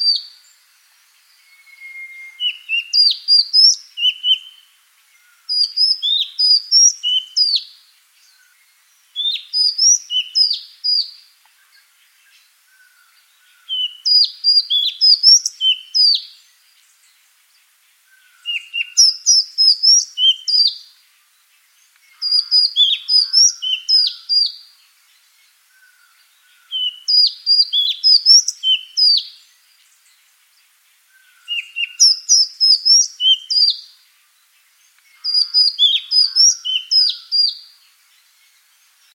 you you